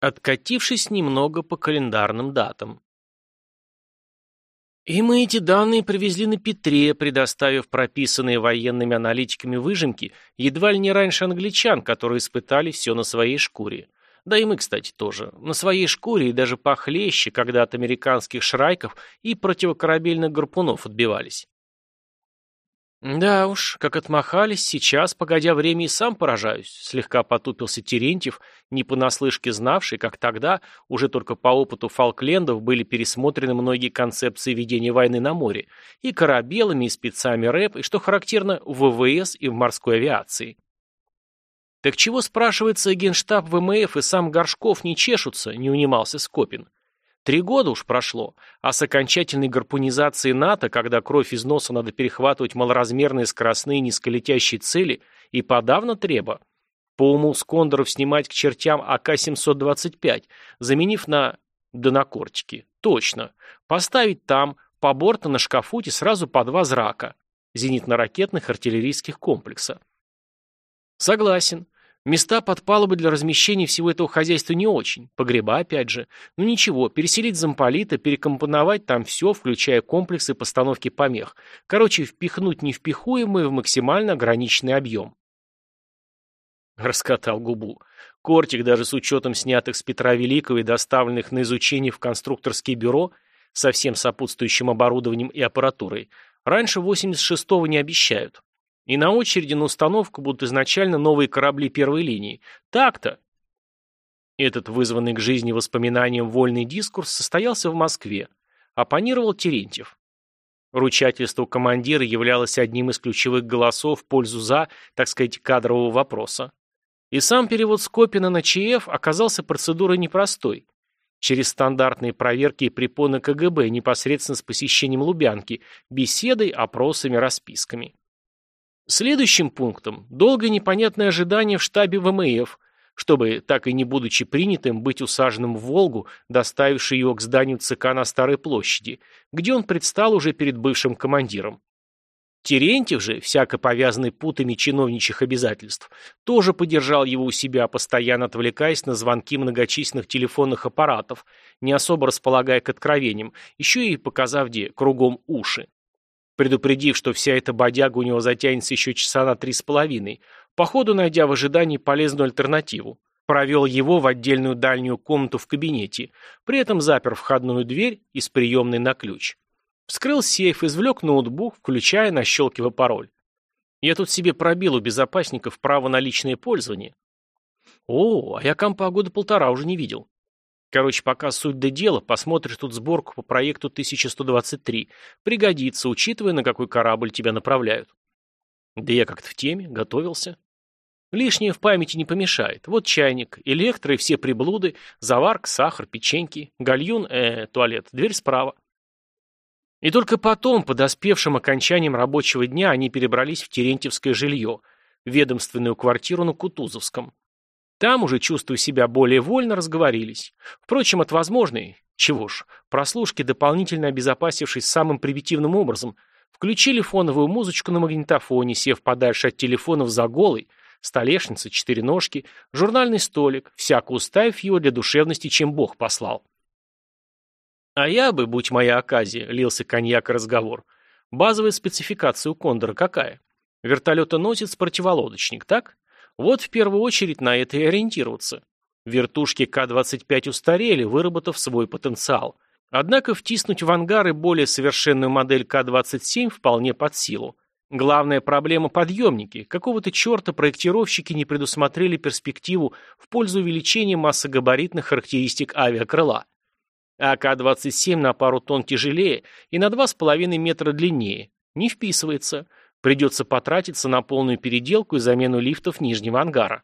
откатившись немного по календарным датам. И мы эти данные привезли на Петре, предоставив прописанные военными аналитиками выжимки едва ли не раньше англичан, которые испытали все на своей шкуре. Да и мы, кстати, тоже. На своей шкуре и даже похлеще, когда от американских шрайков и противокорабельных гарпунов отбивались. «Да уж, как отмахались, сейчас, погодя время, и сам поражаюсь», слегка потупился Терентьев, не понаслышке знавший, как тогда, уже только по опыту Фолклендов, были пересмотрены многие концепции ведения войны на море, и корабелами, и спецами РЭП, и, что характерно, в ВВС и в морской авиации. «Так чего, спрашивается, генштаб ВМФ и сам Горшков не чешутся?» – не унимался Скопин. Три года уж прошло, а с окончательной гарпунизацией НАТО, когда кровь из носа надо перехватывать малоразмерные скоростные низколетящие цели, и подавно треба. По уму Скондоров снимать к чертям АК-725, заменив на... да на кортики. Точно. Поставить там, по борту на шкафуте сразу по два зрака. Зенитно-ракетных артиллерийских комплекса. Согласен. Места под палубы для размещения всего этого хозяйства не очень. Погреба, опять же. Ну ничего, переселить замполита, перекомпоновать там все, включая комплексы постановки помех. Короче, впихнуть невпихуемое в максимально ограниченный объем. Раскатал губу. Кортик, даже с учетом снятых с Петра Великого и доставленных на изучение в конструкторские бюро, со всем сопутствующим оборудованием и аппаратурой, раньше 86-го не обещают. И на очереди на установку будут изначально новые корабли первой линии. Так-то. Этот вызванный к жизни воспоминанием вольный дискурс состоялся в Москве. Оппонировал Терентьев. Ручательство командира являлось одним из ключевых голосов в пользу за, так сказать, кадрового вопроса. И сам перевод Скопина на ЧФ оказался процедурой непростой. Через стандартные проверки и препоны КГБ непосредственно с посещением Лубянки, беседой, опросами, расписками. Следующим пунктом – долгое непонятное ожидание в штабе ВМФ, чтобы, так и не будучи принятым, быть усаженным в «Волгу», доставивший его к зданию ЦК на Старой площади, где он предстал уже перед бывшим командиром. Терентьев же, всяко повязанный путами чиновничьих обязательств, тоже поддержал его у себя, постоянно отвлекаясь на звонки многочисленных телефонных аппаратов, не особо располагая к откровениям, еще и показав где кругом уши предупредив, что вся эта бодяга у него затянется еще часа на три с половиной, походу найдя в ожидании полезную альтернативу. Провел его в отдельную дальнюю комнату в кабинете, при этом запер входную дверь из приемной на ключ. Вскрыл сейф, извлек ноутбук, включая, нащелкивая пароль. Я тут себе пробил у безопасников право на личное пользование. О, а я компа года полтора уже не видел. Короче, пока суть до дела, посмотришь тут сборку по проекту 1123. Пригодится, учитывая, на какой корабль тебя направляют. Да я как-то в теме, готовился. Лишнее в памяти не помешает. Вот чайник, электро и все приблуды, заварка, сахар, печеньки, гальюн, э, туалет, дверь справа. И только потом, подоспевшим окончанием рабочего дня, они перебрались в Терентьевское жилье, ведомственную квартиру на Кутузовском. Там, уже чувствуя себя более вольно, разговорились. Впрочем, от возможной, чего ж, прослушки, дополнительно обезопасившись самым примитивным образом, включили фоновую музычку на магнитофоне, сев подальше от телефонов за голой, столешница, четыре ножки, журнальный столик, всяко уставив его для душевности, чем Бог послал. А я бы, будь моя оказия, лился коньяк и разговор. Базовая спецификация у Кондора какая? Вертолетоносец противолодочник, так? Вот в первую очередь на это и ориентироваться. Вертушки К-25 устарели, выработав свой потенциал. Однако втиснуть в ангары более совершенную модель К-27 вполне под силу. Главная проблема – подъемники. Какого-то черта проектировщики не предусмотрели перспективу в пользу увеличения массогабаритных характеристик авиакрыла. АК-27 на пару тонн тяжелее и на 2,5 метра длиннее. Не вписывается – Придется потратиться на полную переделку и замену лифтов нижнего ангара.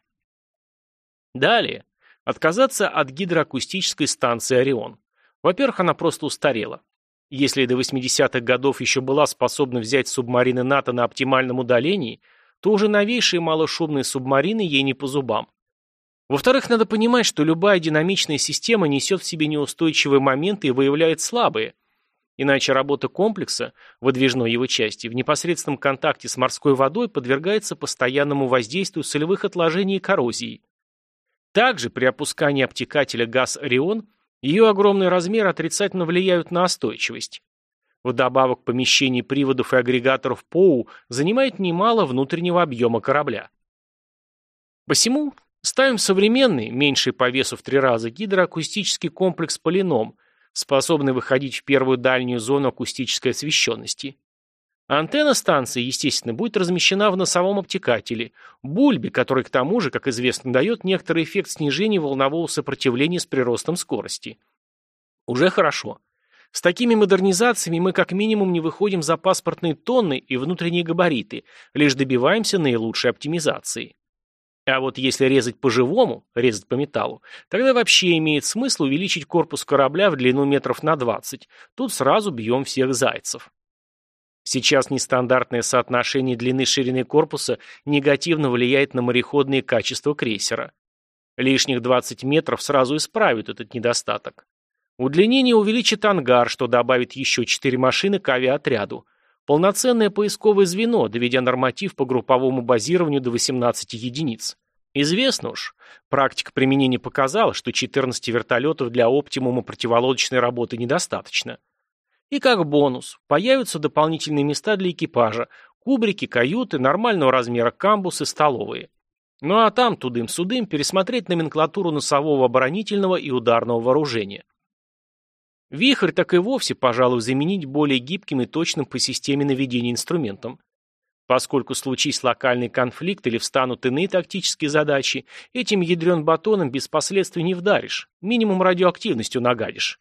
Далее. Отказаться от гидроакустической станции «Орион». Во-первых, она просто устарела. Если до 80-х годов еще была способна взять субмарины НАТО на оптимальном удалении, то уже новейшие малошумные субмарины ей не по зубам. Во-вторых, надо понимать, что любая динамичная система несет в себе неустойчивые моменты и выявляет слабые – Иначе работа комплекса, выдвижной его части, в непосредственном контакте с морской водой подвергается постоянному воздействию солевых отложений и коррозии. Также при опускании обтекателя газ «Орион» ее огромный размер отрицательно влияют на остойчивость. Вдобавок помещение приводов и агрегаторов ПОУ занимает немало внутреннего объема корабля. Посему ставим современный, меньший по весу в три раза, гидроакустический комплекс «Полином», способный выходить в первую дальнюю зону акустической освещенности. Антенна станции, естественно, будет размещена в носовом обтекателе, бульбе, который к тому же, как известно, дает некоторый эффект снижения волнового сопротивления с приростом скорости. Уже хорошо. С такими модернизациями мы как минимум не выходим за паспортные тонны и внутренние габариты, лишь добиваемся наилучшей оптимизации. А вот если резать по-живому, резать по металлу, тогда вообще имеет смысл увеличить корпус корабля в длину метров на 20. Тут сразу бьем всех зайцев. Сейчас нестандартное соотношение длины-ширины корпуса негативно влияет на мореходные качества крейсера. Лишних 20 метров сразу исправят этот недостаток. Удлинение увеличит ангар, что добавит еще 4 машины к авиаотряду. Полноценное поисковое звено, доведя норматив по групповому базированию до 18 единиц. Известно уж, практика применения показала, что 14 вертолетов для оптимума противолодочной работы недостаточно. И как бонус, появятся дополнительные места для экипажа, кубрики, каюты, нормального размера камбусы, столовые. Ну а там, тудым-судым, пересмотреть номенклатуру носового оборонительного и ударного вооружения. Вихрь так и вовсе, пожалуй, заменить более гибким и точным по системе наведения инструментом. Поскольку случись локальный конфликт или встанут иные тактические задачи, этим ядрен батоном без последствий не вдаришь, минимум радиоактивностью нагадишь.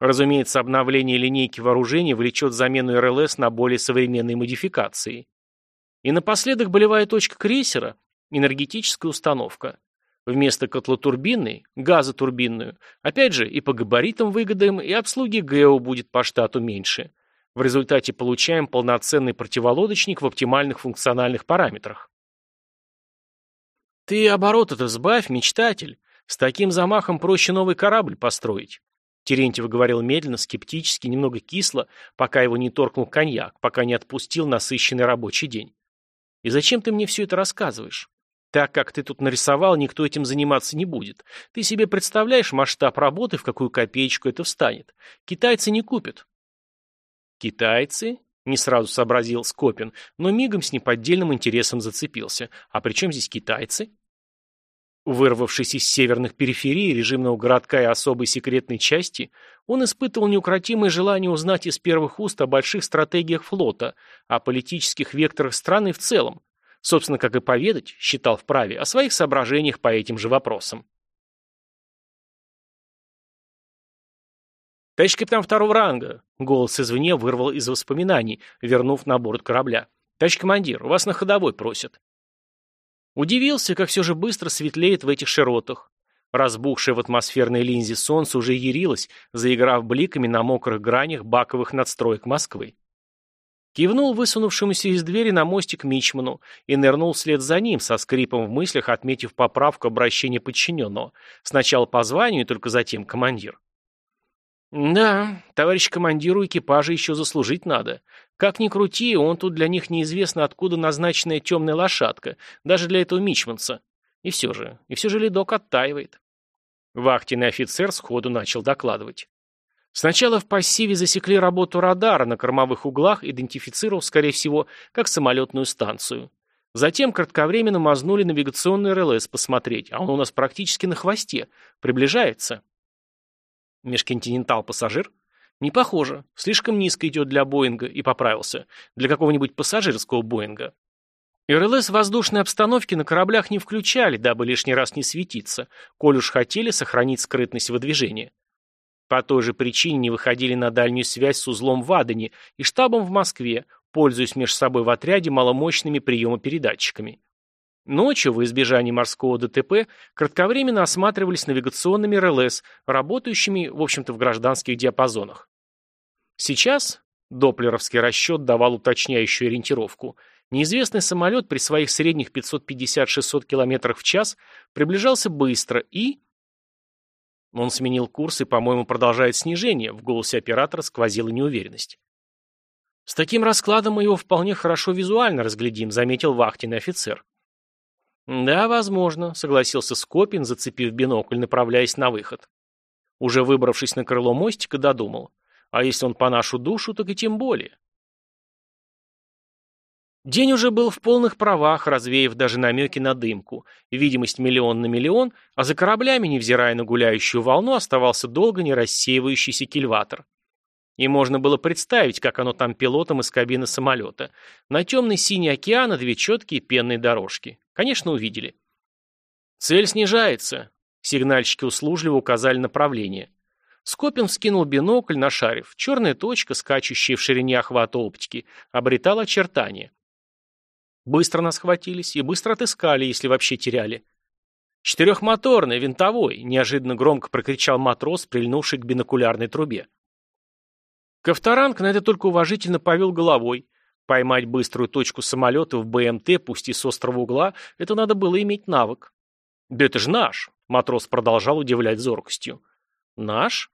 Разумеется, обновление линейки вооружений влечет замену РЛС на более современные модификации. И напоследок болевая точка крейсера – энергетическая установка. Вместо котлотурбинной – газотурбинную. Опять же, и по габаритам выгодаем, и обслуги ГЭО будет по штату меньше. В результате получаем полноценный противолодочник в оптимальных функциональных параметрах. Ты обороты-то сбавь, мечтатель. С таким замахом проще новый корабль построить. Терентьев говорил медленно, скептически, немного кисло, пока его не торкнул коньяк, пока не отпустил насыщенный рабочий день. «И зачем ты мне все это рассказываешь? Так как ты тут нарисовал, никто этим заниматься не будет. Ты себе представляешь масштаб работы, в какую копеечку это встанет? Китайцы не купят». «Китайцы?» — не сразу сообразил Скопин, но мигом с неподдельным интересом зацепился. «А при чем здесь китайцы?» Вырвавшись из северных периферий режимного городка и особой секретной части, он испытывал неукротимое желание узнать из первых уст о больших стратегиях флота, о политических векторах страны в целом, собственно, как и поведать, считал вправе, о своих соображениях по этим же вопросам. «Товарищ капитан второго ранга!» — голос извне вырвал из воспоминаний, вернув на борт корабля. «Товарищ командир, у вас на ходовой просят». Удивился, как все же быстро светлеет в этих широтах. Разбухшее в атмосферной линзе солнце уже ярилось, заиграв бликами на мокрых гранях баковых надстроек Москвы. Кивнул высунувшемуся из двери на мостик Мичману и нырнул вслед за ним, со скрипом в мыслях отметив поправку обращения подчиненного. Сначала по званию, и только затем командир. Да, товарищ командиру экипажа еще заслужить надо. Как ни крути, он тут для них неизвестно откуда назначенная темная лошадка, даже для этого мичманца. И все же, и все же ледок оттаивает. Вахтенный офицер сходу начал докладывать. Сначала в пассиве засекли работу радара на кормовых углах, идентифицировав, скорее всего, как самолетную станцию. Затем кратковременно мазнули навигационный РЛС посмотреть, а он у нас практически на хвосте, приближается. Межконтинентал пассажир? Не похоже. Слишком низко идет для Боинга и поправился. Для какого-нибудь пассажирского Боинга. РЛС воздушной обстановки на кораблях не включали, дабы лишний раз не светиться, коль уж хотели сохранить скрытность выдвижения. По той же причине не выходили на дальнюю связь с узлом в Адене и штабом в Москве, пользуясь между собой в отряде маломощными приемопередатчиками. Ночью, в избежании морского ДТП, кратковременно осматривались навигационными РЛС, работающими, в общем-то, в гражданских диапазонах. Сейчас доплеровский расчет давал уточняющую ориентировку. Неизвестный самолет при своих средних 550-600 км в час приближался быстро и... Он сменил курс и, по-моему, продолжает снижение, в голосе оператора сквозила неуверенность. «С таким раскладом мы его вполне хорошо визуально разглядим», заметил вахтенный офицер. «Да, возможно», — согласился Скопин, зацепив бинокль, направляясь на выход. Уже выбравшись на крыло мостика, додумал. «А если он по нашу душу, так и тем более». День уже был в полных правах, развеяв даже намеки на дымку. Видимость миллион на миллион, а за кораблями, невзирая на гуляющую волну, оставался долго не рассеивающийся кильватор. И можно было представить, как оно там пилотом из кабины самолета. На темный синий океан две четкие пенные дорожки. Конечно, увидели. Цель снижается. Сигнальщики услужливо указали направление. Скопин вскинул бинокль, нашарив. Черная точка, скачущая в ширине охвата оптики, обретала очертания. Быстро нас хватились и быстро отыскали, если вообще теряли. «Четырехмоторный, винтовой!» – неожиданно громко прокричал матрос, прильнувший к бинокулярной трубе. Ковторанг на это только уважительно повел головой. Поймать быструю точку самолета в БМТ, пусть и с острого угла, это надо было иметь навык. «Да это же наш!» – матрос продолжал удивлять зоркостью. «Наш?»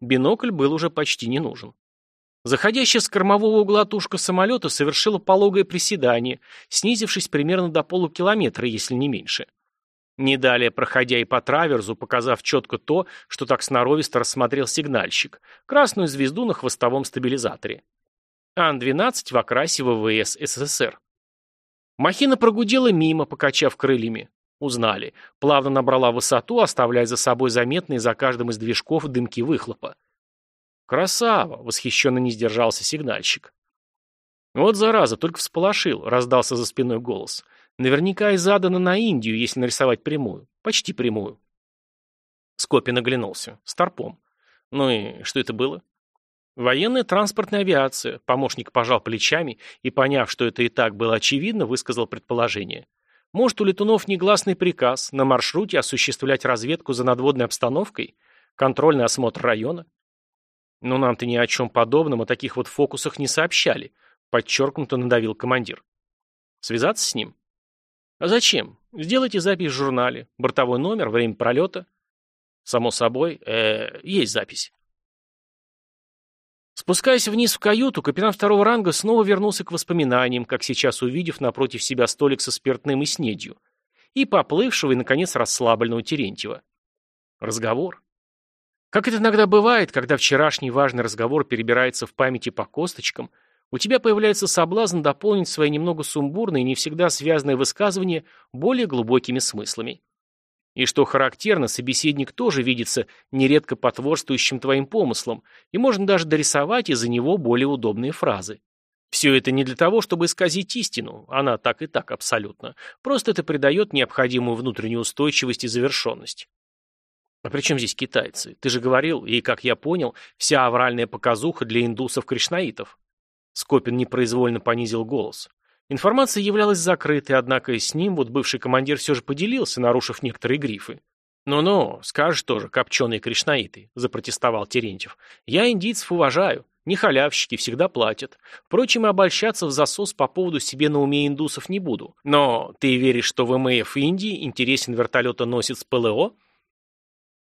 Бинокль был уже почти не нужен. Заходящая с кормового угла тушка самолета совершила пологое приседание, снизившись примерно до полукилометра, если не меньше. Не далее, проходя и по траверзу, показав четко то, что так сноровисто рассмотрел сигнальщик, красную звезду на хвостовом стабилизаторе. Ан-12 в окрасе ВВС СССР. Махина прогудела мимо, покачав крыльями. Узнали. Плавно набрала высоту, оставляя за собой заметные за каждым из движков дымки выхлопа. «Красава!» — восхищенно не сдержался сигнальщик. «Вот зараза, только всполошил», — раздался за спиной голос. «Наверняка и задано на Индию, если нарисовать прямую. Почти прямую». Скопин оглянулся. Старпом. «Ну и что это было?» «Военная транспортная авиация», — помощник пожал плечами и, поняв, что это и так было очевидно, высказал предположение. «Может, у летунов негласный приказ на маршруте осуществлять разведку за надводной обстановкой, контрольный осмотр района?» «Но нам-то ни о чем подобном, о таких вот фокусах не сообщали», подчеркнуто надавил командир. «Связаться с ним?» «А зачем? Сделайте запись в журнале. Бортовой номер, время пролета». «Само собой, э, есть запись». Спускаясь вниз в каюту, капитан второго ранга снова вернулся к воспоминаниям, как сейчас увидев напротив себя столик со спиртным и снедью, и поплывшего и, наконец, расслабленного Терентьева. Разговор. Как это иногда бывает, когда вчерашний важный разговор перебирается в памяти по косточкам, у тебя появляется соблазн дополнить свои немного сумбурные и не всегда связанные высказывания более глубокими смыслами. И что характерно, собеседник тоже видится нередко потворствующим твоим помыслам, и можно даже дорисовать из-за него более удобные фразы. Все это не для того, чтобы исказить истину, она так и так абсолютно. Просто это придает необходимую внутреннюю устойчивость и завершенность. А при чем здесь китайцы? Ты же говорил, и, как я понял, вся авральная показуха для индусов-кришнаитов. Скопин непроизвольно понизил голос. Информация являлась закрытой, однако с ним вот бывший командир все же поделился, нарушив некоторые грифы. «Ну-ну, скажешь тоже, копченые кришнаиты», — запротестовал Терентьев. «Я индийцев уважаю. Не халявщики, всегда платят. Впрочем, и обольщаться в засос по поводу себе на уме индусов не буду. Но ты веришь, что в МФ Индии интересен вертолетоносец ПЛО?»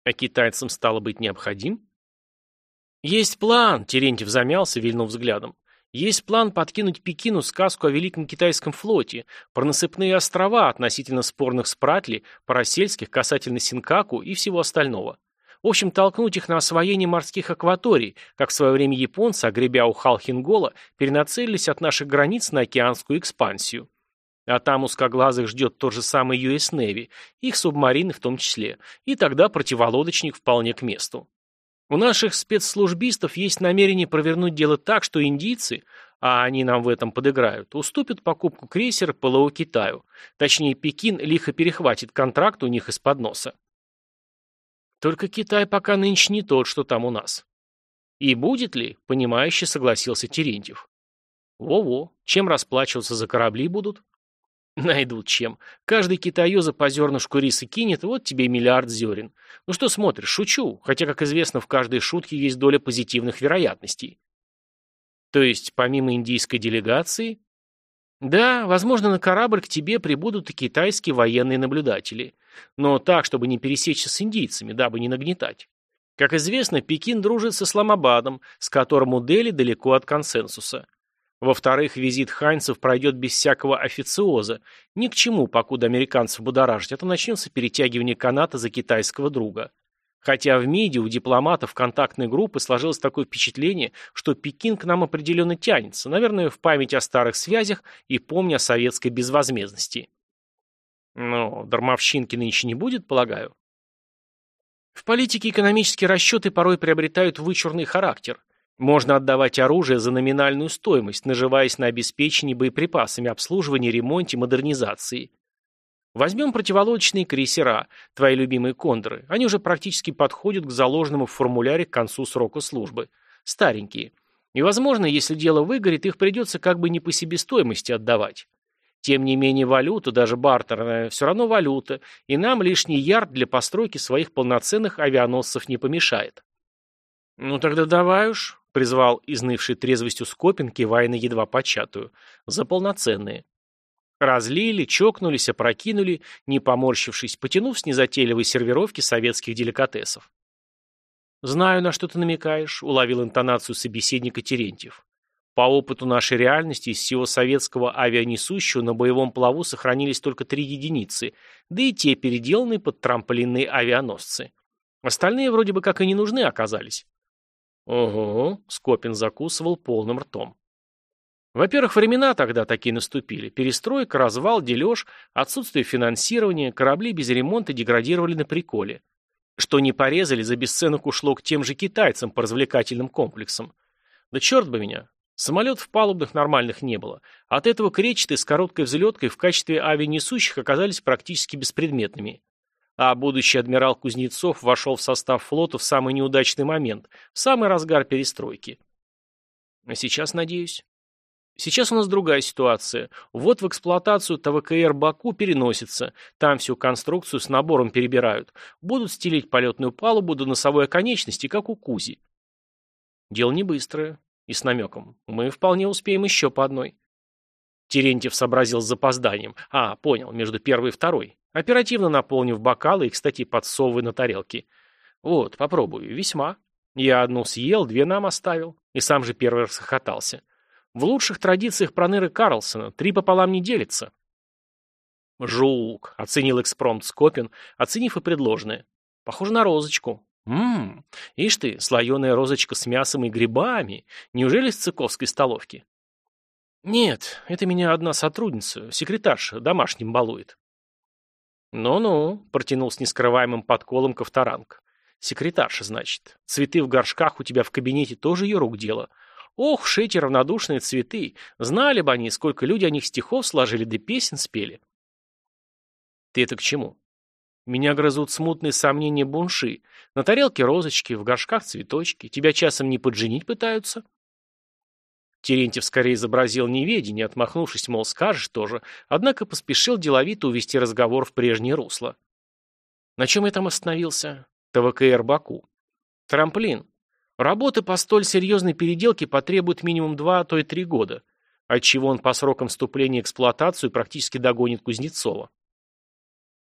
А китайцам стало быть необходим? Есть план, Терентьев замялся, вильнув взглядом. Есть план подкинуть Пекину сказку о Великом Китайском флоте, про насыпные острова относительно спорных Спратли, парасельских касательно Синкаку и всего остального. В общем, толкнуть их на освоение морских акваторий, как в свое время японцы, огребя у Халхингола, перенацелились от наших границ на океанскую экспансию. А там узкоглазых ждет тот же самый US Navy, их субмарины в том числе, и тогда противолодочник вполне к месту. У наших спецслужбистов есть намерение провернуть дело так, что индийцы, а они нам в этом подыграют, уступят покупку крейсера ПЛО Китаю. Точнее, Пекин лихо перехватит контракт у них из-под носа. Только Китай пока нынче не тот, что там у нас. И будет ли, понимающе согласился Терентьев. Во-во, чем расплачиваться за корабли будут? Найдут чем. Каждый китаёза по зернышку риса кинет, вот тебе миллиард зерен. Ну что смотришь, шучу, хотя, как известно, в каждой шутке есть доля позитивных вероятностей. То есть, помимо индийской делегации... Да, возможно, на корабль к тебе прибудут и китайские военные наблюдатели. Но так, чтобы не пересечься с индийцами, дабы не нагнетать. Как известно, Пекин дружит с Исламабадом, с которым у Дели далеко от консенсуса. Во-вторых, визит Хайнцев пройдет без всякого официоза. Ни к чему, покуда американцев будоражить, а то начнется перетягивание каната за китайского друга. Хотя в МИДе у дипломатов контактной группы сложилось такое впечатление, что Пекин к нам определенно тянется, наверное, в память о старых связях и помня о советской безвозмездности. Но дармовщинки нынче не будет, полагаю? В политике экономические расчеты порой приобретают вычурный характер. Можно отдавать оружие за номинальную стоимость, наживаясь на обеспечении боеприпасами, обслуживании, ремонте, модернизации. Возьмем противолодочные крейсера, твои любимые кондоры. Они уже практически подходят к заложенному в формуляре к концу срока службы. Старенькие. И, возможно, если дело выгорит, их придется как бы не по себестоимости отдавать. Тем не менее, валюта, даже бартерная, все равно валюта, и нам лишний ярд для постройки своих полноценных авианосцев не помешает. «Ну тогда давай уж», — призвал изнывший трезвостью Скопин, кивая на едва початую, — «за полноценные». Разлили, чокнулись, опрокинули, не поморщившись, потянув с незатейливой сервировки советских деликатесов. «Знаю, на что ты намекаешь», — уловил интонацию собеседника Терентьев. «По опыту нашей реальности из всего советского авианесущего на боевом плаву сохранились только три единицы, да и те переделанные под трамплинные авианосцы. Остальные вроде бы как и не нужны оказались». «Ого», — Скопин закусывал полным ртом. Во-первых, времена тогда такие наступили. Перестройка, развал, дележ, отсутствие финансирования, корабли без ремонта деградировали на приколе. Что не порезали, за бесценок ушло к тем же китайцам по развлекательным комплексам. Да черт бы меня. Самолетов палубных нормальных не было. От этого кречеты с короткой взлеткой в качестве авианесущих оказались практически беспредметными. А будущий адмирал Кузнецов вошел в состав флота в самый неудачный момент, в самый разгар перестройки. А сейчас, надеюсь, Сейчас у нас другая ситуация. Вот в эксплуатацию ТВКР Баку переносится. Там всю конструкцию с набором перебирают. Будут стелить полетную палубу до носовой оконечности, как у Кузи. Дело не быстрое. И с намеком. Мы вполне успеем еще по одной. Терентьев сообразил с запозданием. А, понял, между первой и второй. Оперативно наполнив бокалы и, кстати, подсовывая на тарелки. Вот, попробую. Весьма. Я одну съел, две нам оставил. И сам же первый расхохотался. В лучших традициях Проныры Карлсона три пополам не делится. «Жук», — оценил экспромт Скопин, оценив и предложенное. «Похоже на розочку». «Ммм, ишь ты, слоеная розочка с мясом и грибами. Неужели с цыковской столовки?» «Нет, это меня одна сотрудница, секретарша, домашним балует». «Ну-ну», — протянул с нескрываемым подколом Ковторанг. «Секретарша, значит. Цветы в горшках у тебя в кабинете тоже ее рук дело. Ох, шети равнодушные цветы. Знали бы они, сколько люди о них стихов сложили, да песен спели. Ты это к чему? Меня грызут смутные сомнения бунши. На тарелке розочки, в горшках цветочки. Тебя часом не подженить пытаются? Терентьев скорее изобразил неведение, отмахнувшись, мол, скажешь тоже, однако поспешил деловито увести разговор в прежнее русло. На чем я там остановился? ТВКР Баку. Трамплин. Работы по столь серьезной переделке потребуют минимум два, а то и три года, отчего он по срокам вступления в эксплуатацию практически догонит Кузнецова.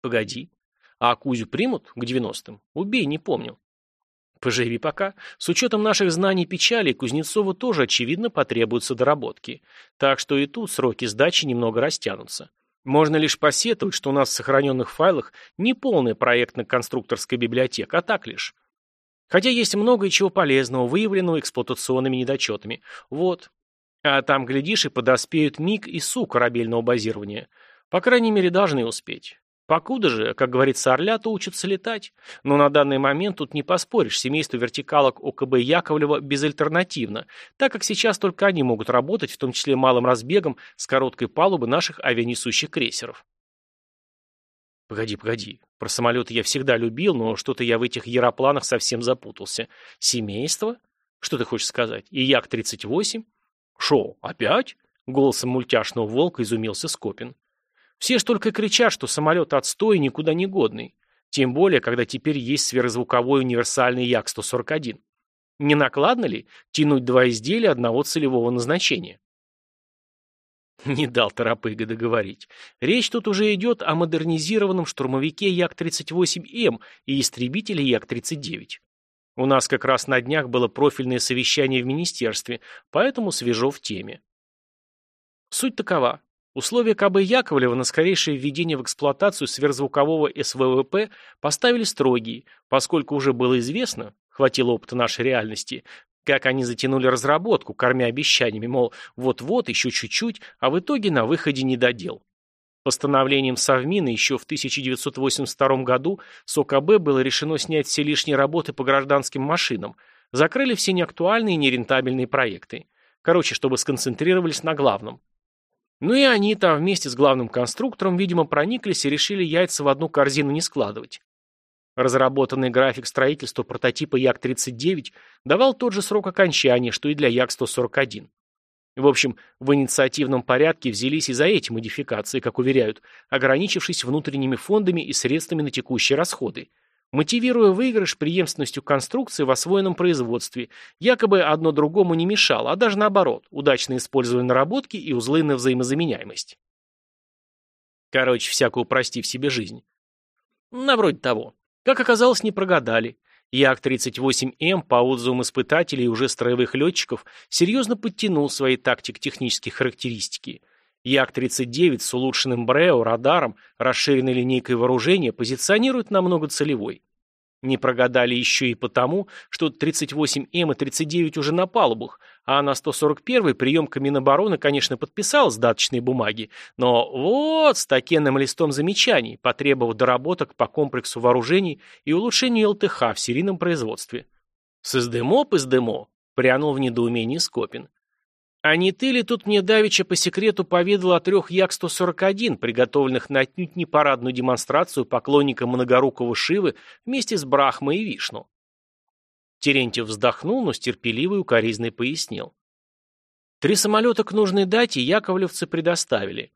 Погоди. А Кузю примут к 90-м? Убей, не помню. Поживи пока. С учетом наших знаний печали, Кузнецову тоже, очевидно, потребуются доработки. Так что и тут сроки сдачи немного растянутся. Можно лишь посетовать, что у нас в сохраненных файлах не полная проектно-конструкторская библиотека, а так лишь. Хотя есть много и чего полезного, выявленного эксплуатационными недочетами. Вот. А там, глядишь, и подоспеют МиГ и СУ корабельного базирования. По крайней мере, должны успеть. Покуда же, как говорится, орлята учатся летать. Но на данный момент тут не поспоришь, семейство вертикалок ОКБ Яковлева безальтернативно, так как сейчас только они могут работать, в том числе малым разбегом, с короткой палубы наших авианесущих крейсеров. Погоди, погоди. Про самолеты я всегда любил, но что-то я в этих яропланах совсем запутался. Семейство? Что ты хочешь сказать? И Як-38? Шо, опять? Голосом мультяшного волка изумился Скопин. Все ж только кричат, что самолет отстой и никуда не годный. Тем более, когда теперь есть сверхзвуковой универсальный Як-141. Не накладно ли тянуть два изделия одного целевого назначения? Не дал Торопыга договорить. Речь тут уже идет о модернизированном штурмовике Як-38М и истребителе Як-39. У нас как раз на днях было профильное совещание в министерстве, поэтому свежо в теме. Суть такова. Условия КБ Яковлева на скорейшее введение в эксплуатацию сверхзвукового СВВП поставили строгие, поскольку уже было известно, хватило опыта нашей реальности, как они затянули разработку, кормя обещаниями, мол, вот-вот, еще чуть-чуть, а в итоге на выходе не додел. Постановлением Совмина еще в 1982 году с ОКБ было решено снять все лишние работы по гражданским машинам, закрыли все неактуальные и нерентабельные проекты. Короче, чтобы сконцентрировались на главном. Ну и они там вместе с главным конструктором, видимо, прониклись и решили яйца в одну корзину не складывать. Разработанный график строительства прототипа Як-39 давал тот же срок окончания, что и для Як-141. В общем, в инициативном порядке взялись и за эти модификации, как уверяют, ограничившись внутренними фондами и средствами на текущие расходы, мотивируя выигрыш преемственностью конструкции в освоенном производстве, якобы одно другому не мешало, а даже наоборот, удачно используя наработки и узлы на взаимозаменяемость. Короче, всяко упростив себе жизнь. На вроде того. Как оказалось, не прогадали. Як-38М по отзывам испытателей и уже строевых летчиков серьезно подтянул свои тактико-технические характеристики – Як-39 с улучшенным БРЭО, радаром, расширенной линейкой вооружения позиционирует намного целевой. Не прогадали еще и потому, что 38М и 39 уже на палубах, а на 141 приемка Минобороны, конечно, подписал сдаточные бумаги, но вот с такенным листом замечаний, потребовав доработок по комплексу вооружений и улучшению ЛТХ в серийном производстве. С СДМО СДМО, прянул в недоумении Скопин. А не ты ли тут мне давеча по секрету поведал о трех Як-141, приготовленных на отнюдь не парадную демонстрацию поклонника многорукого Шивы вместе с Брахмой и Вишну? Терентьев вздохнул, но с терпеливой укоризной пояснил. Три самолета к нужной дате яковлевцы предоставили.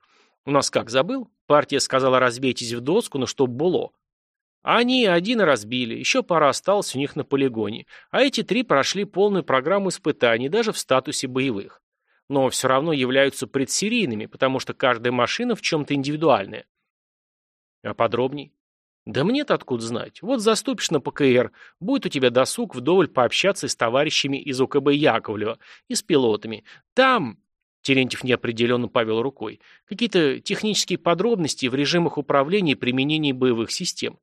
У нас как, забыл? Партия сказала разбейтесь в доску, но чтоб было. Они один разбили, еще пара осталось у них на полигоне, а эти три прошли полную программу испытаний, даже в статусе боевых но все равно являются предсерийными, потому что каждая машина в чем-то индивидуальная. А подробней? Да мне-то откуда знать. Вот заступишь на ПКР, будет у тебя досуг вдоволь пообщаться с товарищами из ОКБ Яковлева и с пилотами. Там, Терентьев неопределенно повел рукой, какие-то технические подробности в режимах управления и применения боевых систем.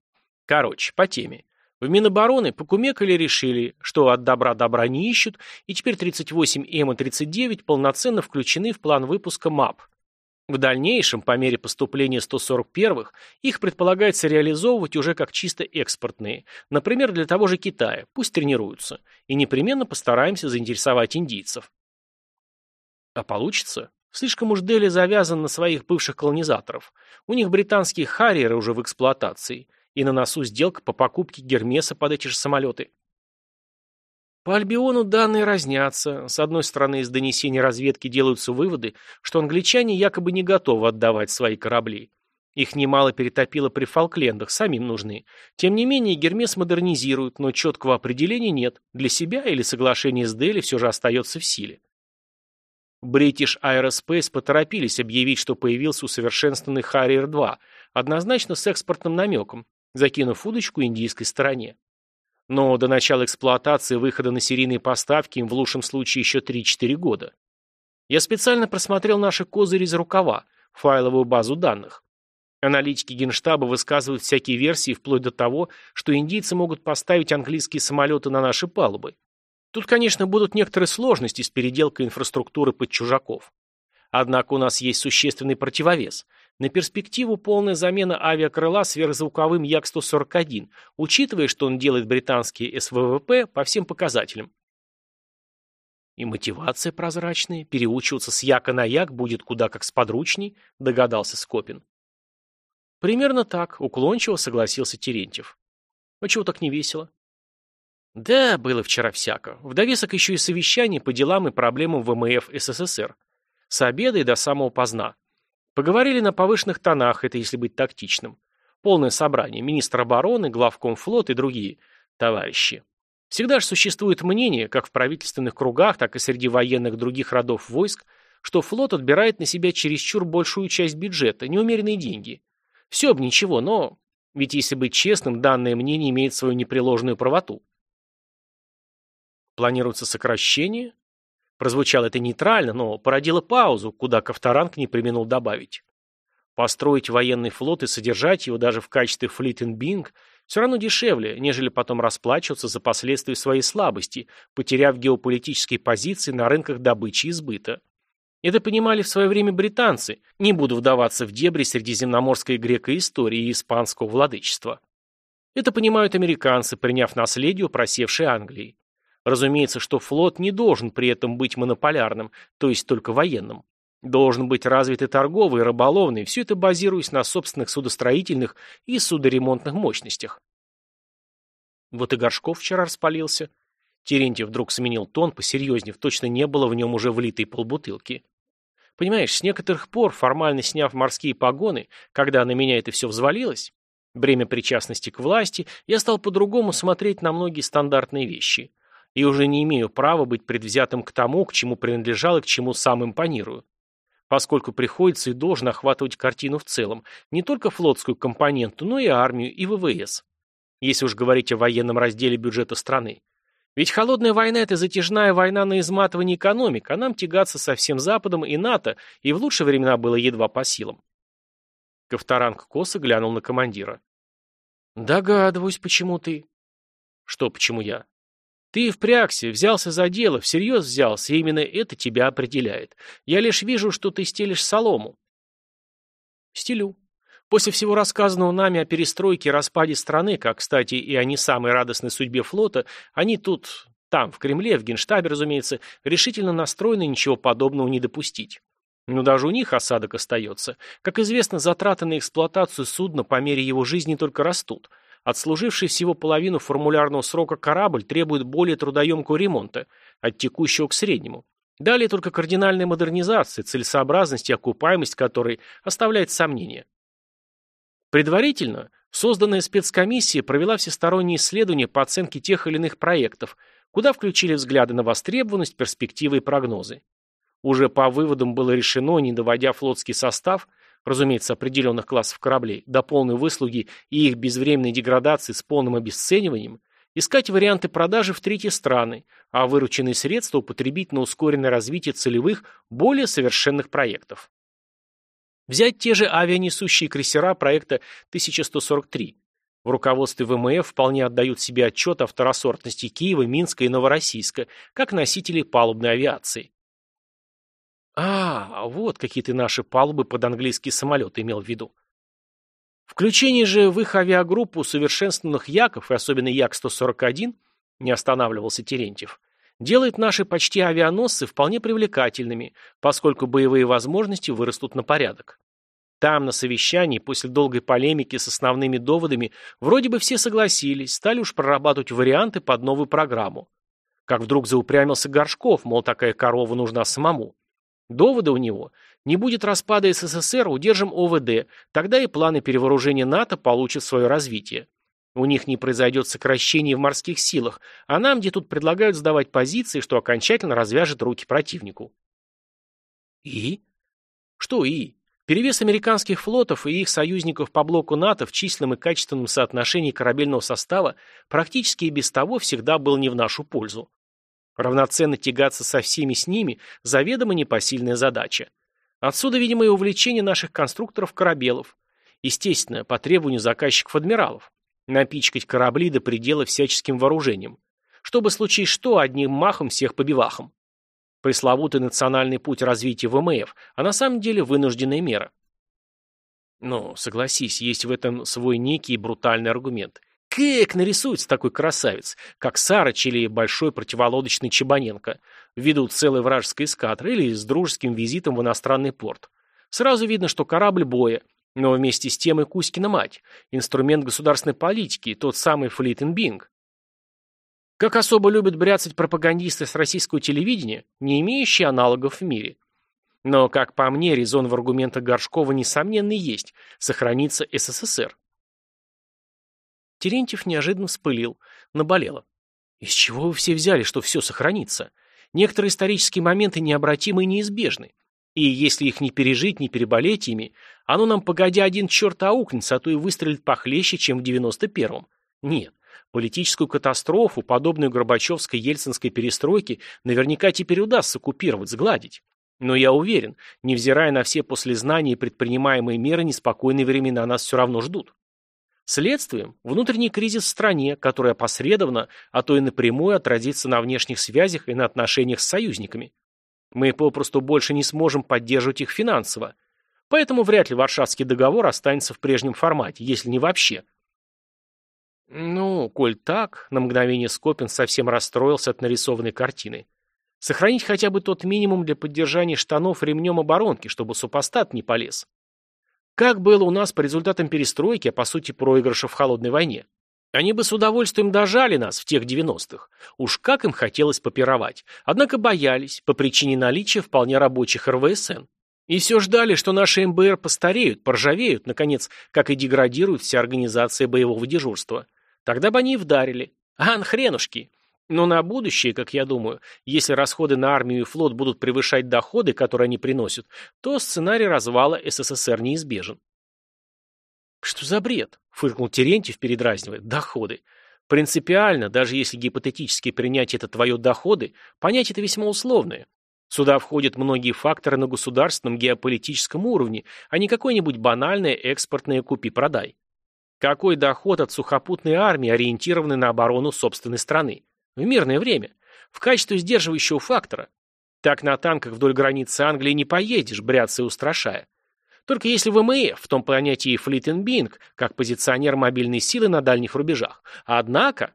Короче, по теме. В Минобороны покумекали решили, что от добра добра не ищут, и теперь 38М и 39 полноценно включены в план выпуска МАП. В дальнейшем, по мере поступления 141-х, их предполагается реализовывать уже как чисто экспортные, например, для того же Китая, пусть тренируются, и непременно постараемся заинтересовать индийцев. А получится? Слишком уж Дели завязан на своих бывших колонизаторов. У них британские харьеры уже в эксплуатации – и на носу сделка по покупке Гермеса под эти же самолеты. По Альбиону данные разнятся. С одной стороны, из донесений разведки делаются выводы, что англичане якобы не готовы отдавать свои корабли. Их немало перетопило при Фолклендах, самим нужны. Тем не менее, Гермес модернизируют, но четкого определения нет. Для себя или соглашение с Дели все же остается в силе. British Aerospace поторопились объявить, что появился усовершенствованный Harrier-2, однозначно с экспортным намеком, закинув удочку индийской стороне. Но до начала эксплуатации выхода на серийные поставки им в лучшем случае еще 3-4 года. Я специально просмотрел наши козыри из рукава, файловую базу данных. Аналитики Генштаба высказывают всякие версии вплоть до того, что индийцы могут поставить английские самолеты на наши палубы. Тут, конечно, будут некоторые сложности с переделкой инфраструктуры под чужаков. Однако у нас есть существенный противовес. На перспективу полная замена авиакрыла сверхзвуковым Як-141, учитывая, что он делает британские СВВП по всем показателям. И мотивация прозрачная, переучиваться с Яка на Як будет куда как сподручней, догадался Скопин. Примерно так, уклончиво согласился Терентьев. А чего так не весело? Да, было вчера всяко. В довесок еще и совещание по делам и проблемам ВМФ СССР. С обеда и до самого поздна. Поговорили на повышенных тонах, это если быть тактичным. Полное собрание, министр обороны, главком флот и другие товарищи. Всегда же существует мнение, как в правительственных кругах, так и среди военных других родов войск, что флот отбирает на себя чересчур большую часть бюджета, неумеренные деньги. Все бы ничего, но... Ведь если быть честным, данное мнение имеет свою непреложную правоту. Планируется сокращение? Прозвучало это нейтрально, но породило паузу, куда Ковторанг не применил добавить. Построить военный флот и содержать его даже в качестве флитенбинг все равно дешевле, нежели потом расплачиваться за последствия своей слабости, потеряв геополитические позиции на рынках добычи и сбыта. Это понимали в свое время британцы, не буду вдаваться в дебри средиземноморской греко-истории и испанского владычества. Это понимают американцы, приняв наследие просевшей Англии. Разумеется, что флот не должен при этом быть монополярным, то есть только военным. Должен быть развит и торговый, и рыболовный, все это базируясь на собственных судостроительных и судоремонтных мощностях. Вот и Горшков вчера распалился. Терентьев вдруг сменил тон, посерьезнее, точно не было в нем уже влитой полбутылки. Понимаешь, с некоторых пор, формально сняв морские погоны, когда на меня это все взвалилось, бремя причастности к власти, я стал по-другому смотреть на многие стандартные вещи. И уже не имею права быть предвзятым к тому, к чему принадлежал и к чему сам импонирую. Поскольку приходится и должен охватывать картину в целом, не только флотскую компоненту, но и армию, и ВВС. Если уж говорить о военном разделе бюджета страны. Ведь холодная война – это затяжная война на изматывание экономик, а нам тягаться со всем Западом и НАТО, и в лучшие времена было едва по силам. Ковторанг косо глянул на командира. «Догадываюсь, почему ты». «Что почему я?» «Ты впрягся, взялся за дело, всерьез взялся, и именно это тебя определяет. Я лишь вижу, что ты стелишь солому». «Стелю. После всего рассказанного нами о перестройке и распаде страны, как, кстати, и о не самой радостной судьбе флота, они тут, там, в Кремле, в Генштабе, разумеется, решительно настроены ничего подобного не допустить. Но даже у них осадок остается. Как известно, затраты на эксплуатацию судна по мере его жизни только растут. Отслуживший всего половину формулярного срока корабль требует более трудоемкого ремонта, от текущего к среднему. Далее только кардинальная модернизация, целесообразность и окупаемость которой оставляет сомнения. Предварительно созданная спецкомиссия провела всесторонние исследования по оценке тех или иных проектов, куда включили взгляды на востребованность, перспективы и прогнозы. Уже по выводам было решено, не доводя флотский состав, разумеется, определенных классов кораблей, до полной выслуги и их безвременной деградации с полным обесцениванием, искать варианты продажи в третьи страны, а вырученные средства употребить на ускоренное развитие целевых, более совершенных проектов. Взять те же авианесущие крейсера проекта 1143. В руководстве ВМФ вполне отдают себе отчет о второсортности Киева, Минска и Новороссийска, как носителей палубной авиации. А, вот какие ты наши палубы под английские самолеты имел в виду. Включение же в их авиагруппу усовершенствованных Яков, и особенно Як-141, не останавливался Терентьев, делает наши почти авианосцы вполне привлекательными, поскольку боевые возможности вырастут на порядок. Там, на совещании, после долгой полемики с основными доводами, вроде бы все согласились, стали уж прорабатывать варианты под новую программу. Как вдруг заупрямился Горшков, мол, такая корова нужна самому. Доводы у него. Не будет распада СССР, удержим ОВД, тогда и планы перевооружения НАТО получат свое развитие. У них не произойдет сокращение в морских силах, а нам где тут предлагают сдавать позиции, что окончательно развяжет руки противнику. И? Что и? Перевес американских флотов и их союзников по блоку НАТО в численном и качественном соотношении корабельного состава практически и без того всегда был не в нашу пользу. Равноценно тягаться со всеми с ними – заведомо непосильная задача. Отсюда, видимо, и увлечение наших конструкторов-корабелов. Естественно, по требованию заказчиков-адмиралов. Напичкать корабли до предела всяческим вооружением. Чтобы случись что, одним махом всех побивахом. Пресловутый национальный путь развития ВМФ, а на самом деле вынужденная мера. Но, согласись, есть в этом свой некий брутальный аргумент – как нарисуется такой красавец, как Сарыч или большой противолодочный Чебаненко, ввиду целой вражеской эскадры или с дружеским визитом в иностранный порт. Сразу видно, что корабль боя, но вместе с тем и Кузькина мать, инструмент государственной политики, тот самый Флитенбинг. Как особо любят бряцать пропагандисты с российского телевидения, не имеющие аналогов в мире. Но, как по мне, резон в аргументах Горшкова несомненно есть – сохранится СССР. Терентьев неожиданно вспылил. Наболело. Из чего вы все взяли, что все сохранится? Некоторые исторические моменты необратимы и неизбежны. И если их не пережить, не переболеть ими, оно нам погодя один черт аукнется, а то и выстрелит похлеще, чем в девяносто первом. Нет, Политическую катастрофу, подобную Горбачевской ельцинской перестройке, наверняка теперь удастся купировать, сгладить. Но я уверен, невзирая на все послезнания и предпринимаемые меры, неспокойные времена нас все равно ждут. Следствием – внутренний кризис в стране, который опосредованно, а то и напрямую отразится на внешних связях и на отношениях с союзниками. Мы попросту больше не сможем поддерживать их финансово. Поэтому вряд ли Варшавский договор останется в прежнем формате, если не вообще. Ну, коль так, на мгновение Скопин совсем расстроился от нарисованной картины. Сохранить хотя бы тот минимум для поддержания штанов ремнем оборонки, чтобы супостат не полез. Как было у нас по результатам перестройки, а по сути проигрыша в холодной войне. Они бы с удовольствием дожали нас в тех 90-х. Уж как им хотелось попировать. Однако боялись, по причине наличия вполне рабочих РВСН. И все ждали, что наши МБР постареют, поржавеют, наконец, как и деградирует вся организация боевого дежурства. Тогда бы они и вдарили. Ан, хренушки. Но на будущее, как я думаю, если расходы на армию и флот будут превышать доходы, которые они приносят, то сценарий развала СССР неизбежен. «Что за бред?» — фыркнул Терентьев, передразнивая. «Доходы. Принципиально, даже если гипотетически принять это твое доходы, понять это весьма условное. Сюда входят многие факторы на государственном геополитическом уровне, а не какое-нибудь банальное экспортное купи-продай. Какой доход от сухопутной армии, ориентированной на оборону собственной страны? В мирное время. В качестве сдерживающего фактора. Так на танках вдоль границы Англии не поедешь, бряться и устрашая. Только если ВМФ, в том понятии флитенбинг, как позиционер мобильной силы на дальних рубежах. Однако,